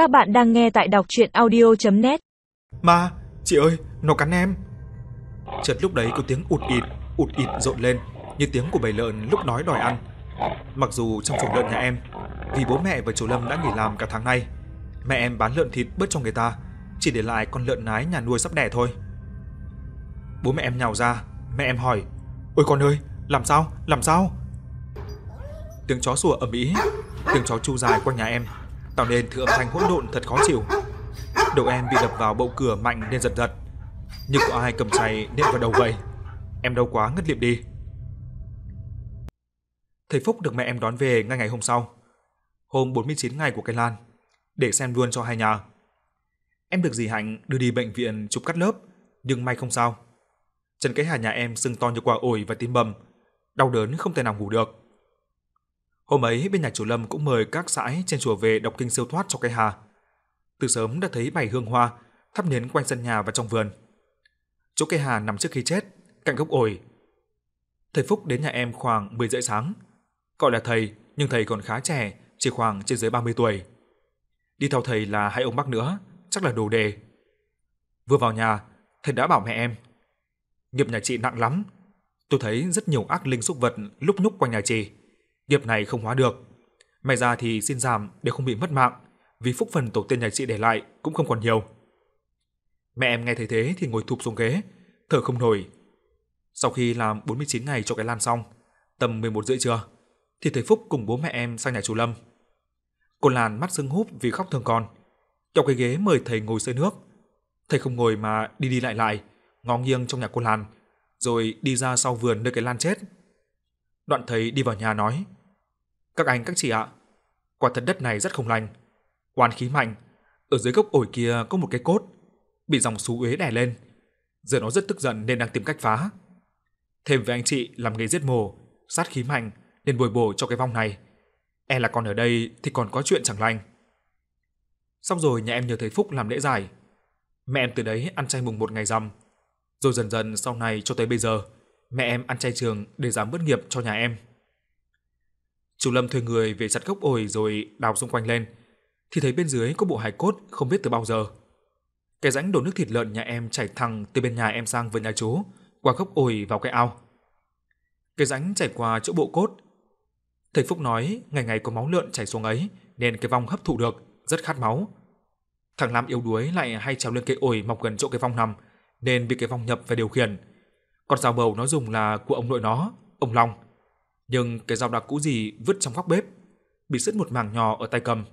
Các bạn đang nghe tại đọc chuyện audio.net Ma, chị ơi, nó cắn em. Chợt lúc đấy có tiếng ụt ịt, ụt ịt rộn lên, như tiếng của bầy lợn lúc nói đòi ăn. Mặc dù trong chuồng lợn nhà em, vì bố mẹ và chú Lâm đã nghỉ làm cả tháng nay, mẹ em bán lợn thịt bớt cho người ta, chỉ để lại con lợn nái nhà nuôi sắp đẻ thôi. Bố mẹ em nhào ra, mẹ em hỏi: "Ôi con ơi, làm sao? Làm sao?" Tiếng chó sủa ầm ĩ, tiếng chó chu dài quanh nhà em, tạo nên thứ âm thanh hỗn độn thật khó chịu. Đầu em bị đập vào bậu cửa mạnh nên giật giật, như có ai cầm chày nện vào đầu vậy. Em đau quá ngất liệm đi. Thầy Phúc được mẹ em đón về ngay ngày hôm sau. Hôm 49 ngày của cây lan, để xem luôn cho hai nhà. Em được dì Hạnh đưa đi bệnh viện chụp cắt lớp, nhưng may không sao. Trần cái hà nhà em sưng to như quả ổi và tim bầm, đau đớn không thể nào ngủ được. Hôm ấy bên nhà chủ Lâm cũng mời các sãi trên chùa về đọc kinh siêu thoát cho cây hà. Từ sớm đã thấy bày hương hoa, thắp nến quanh sân nhà và trong vườn. Chỗ cây hà nằm trước khi chết, cạnh gốc ổi. Thầy Phúc đến nhà em khoảng 10 rưỡi sáng. Gọi là thầy, nhưng thầy còn khá trẻ, chỉ khoảng trên dưới 30 tuổi. Đi theo thầy là hai ông bác nữa, chắc là đồ đề. Vừa vào nhà, thầy đã bảo mẹ em. Nghiệp nhà chị nặng lắm. Tôi thấy rất nhiều ác linh xúc vật lúc nhúc quanh nhà chị kiếp này không hóa được. May ra thì xin giảm để không bị mất mạng, vì phúc phần tổ tiên nhà chị để lại cũng không còn nhiều. Mẹ em nghe thấy thế thì ngồi thụp xuống ghế, thở không nổi. Sau khi làm 49 ngày cho cái lan xong, tầm 11 rưỡi trưa, thì thầy Phúc cùng bố mẹ em sang nhà chú Lâm. Cô Lan mắt sưng húp vì khóc thương con. Kéo cái ghế mời thầy ngồi sơi nước. Thầy không ngồi mà đi đi lại lại, ngó nghiêng trong nhà cô Lan, rồi đi ra sau vườn nơi cái lan chết. Đoạn thầy đi vào nhà nói: "Các anh các chị ạ, quả thật đất này rất không lành. Oán khí mạnh, ở dưới gốc ổi kia có một cái cốt, bị dòng xú uế đè lên. Giờ nó rất tức giận nên đang tìm cách phá. Thêm với anh chị làm nghề giết mổ, sát khí mạnh nên bồi bổ cho cái vong này. E là còn ở đây thì còn có chuyện chẳng lành." Xong rồi nhà em nhờ thầy Phúc làm lễ giải. Mẹ em từ đấy ăn chay mùng một ngày rằm. Rồi dần dần sau này cho tới bây giờ, mẹ em ăn chay trường để giảm bớt nghiệp cho nhà em. Chu Lâm thuê người về chặt gốc ổi rồi đào xung quanh lên, thì thấy bên dưới có bộ hài cốt không biết từ bao giờ. Cái rãnh đổ nước thịt lợn nhà em chảy thẳng từ bên nhà em sang vườn nhà chú, qua gốc ổi vào cái ao. Cái rãnh chảy qua chỗ bộ cốt. Thầy Phúc nói ngày ngày có máu lợn chảy xuống ấy nên cái vong hấp thụ được, rất khát máu. Thằng Lam yếu đuối lại hay trèo lên cây ổi mọc gần chỗ cái vong nằm nên bị cái vong nhập và điều khiển. Con dao bầu nó dùng là của ông nội nó, ông Long. Nhưng cái dao đặc cũ gì vứt trong góc bếp, bị sứt một mảng nhỏ ở tay cầm.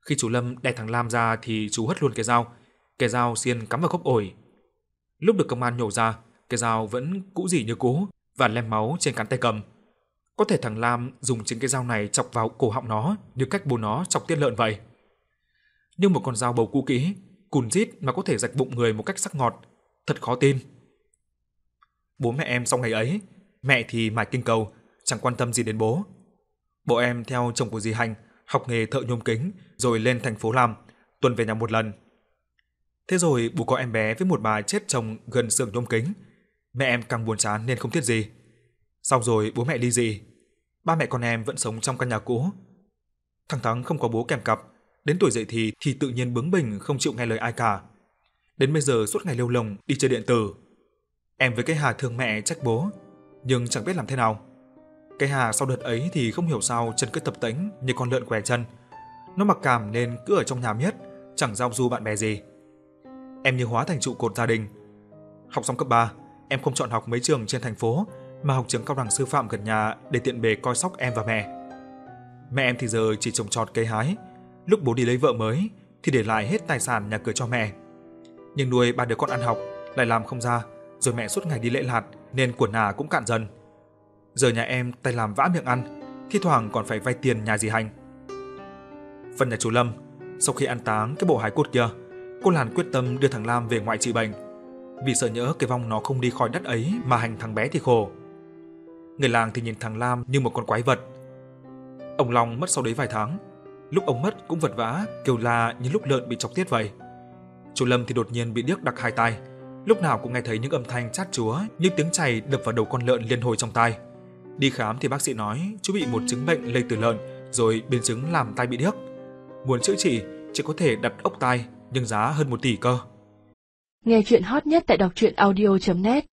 Khi chú Lâm đè thằng Lam ra thì chú hất luôn cái dao, cái dao xiên cắm vào gốc ổi. Lúc được công an nhổ ra, cái dao vẫn cũ gì như cũ và lem máu trên cán tay cầm. Có thể thằng Lam dùng chính cái dao này chọc vào cổ họng nó như cách bố nó chọc tiết lợn vậy. Nhưng một con dao bầu cũ kỹ, cùn rít mà có thể rạch bụng người một cách sắc ngọt, thật khó tin. Bố mẹ em sau ngày ấy, mẹ thì mải kinh cầu, chẳng quan tâm gì đến bố. Bố em theo chồng của dì Hành, học nghề thợ nhôm kính rồi lên thành phố làm, tuần về nhà một lần. Thế rồi bố có em bé với một bà chết chồng gần xưởng nhôm kính. Mẹ em càng buồn chán nên không thiết gì. Sau rồi bố mẹ ly dị. Ba mẹ con em vẫn sống trong căn nhà cũ. Thằng Thắng không có bố kèm cặp, đến tuổi dậy thì thì tự nhiên bướng bỉnh không chịu nghe lời ai cả. Đến bây giờ suốt ngày lêu lồng đi chơi điện tử. Em với cái Hà thương mẹ trách bố, nhưng chẳng biết làm thế nào. Cái Hà sau đợt ấy thì không hiểu sao chân cứ tập tễnh như con lợn què chân. Nó mặc cảm nên cứ ở trong nhà miết, chẳng giao du bạn bè gì. Em như hóa thành trụ cột gia đình. Học xong cấp 3, em không chọn học mấy trường trên thành phố mà học trường cao đẳng sư phạm gần nhà để tiện bề coi sóc em và mẹ. Mẹ em thì giờ chỉ trồng trọt cây hái, lúc bố đi lấy vợ mới thì để lại hết tài sản nhà cửa cho mẹ. Nhưng nuôi ba đứa con ăn học lại làm không ra, rồi mẹ suốt ngày đi lễ lạt nên của nà cũng cạn dần. Giờ nhà em tay làm vã miệng ăn, thi thoảng còn phải vay tiền nhà dì Hành. Phần nhà chú Lâm, sau khi ăn táng cái bộ hài cốt kia, cô Lan quyết tâm đưa thằng Lam về ngoại trị bệnh, vì sợ nhỡ cái vong nó không đi khỏi đất ấy mà hành thằng bé thì khổ. Người làng thì nhìn thằng Lam như một con quái vật. Ông Long mất sau đấy vài tháng, lúc ông mất cũng vật vã, kêu la như lúc lợn bị chọc tiết vậy. Chú Lâm thì đột nhiên bị điếc đặc hai tai, lúc nào cũng nghe thấy những âm thanh chát chúa như tiếng chày đập vào đầu con lợn liên hồi trong tai. Đi khám thì bác sĩ nói chú bị một chứng bệnh lây từ lợn, rồi biến chứng làm tai bị điếc. Muốn chữa trị chỉ có thể đặt ốc tai, nhưng giá hơn một tỷ cơ. Nghe chuyện hot nhất tại đọc truyện audio.net